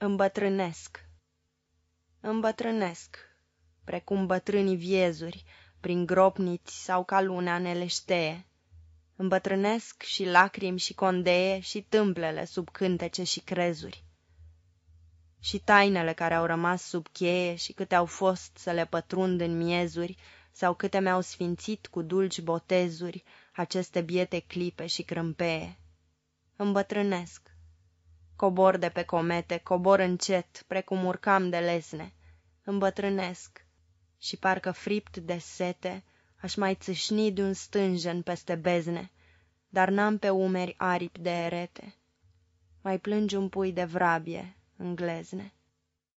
Îmbătrânesc Îmbătrânesc, precum bătrânii viezuri, Prin gropniți sau ca luna neleșteie. Îmbătrânesc și lacrimi și condeie Și tâmplele sub cântece și crezuri. Și tainele care au rămas sub cheie Și câte au fost să le pătrund în miezuri, Sau câte mi-au sfințit cu dulci botezuri Aceste biete clipe și crâmpeie. Îmbătrânesc Cobor de pe comete, cobor încet, precum urcam de lesne. Îmbătrânesc și parcă fript de sete aș mai țâșni de un stânjen peste bezne, dar n-am pe umeri aripi de erete. Mai plângi un pui de vrabie în glezne.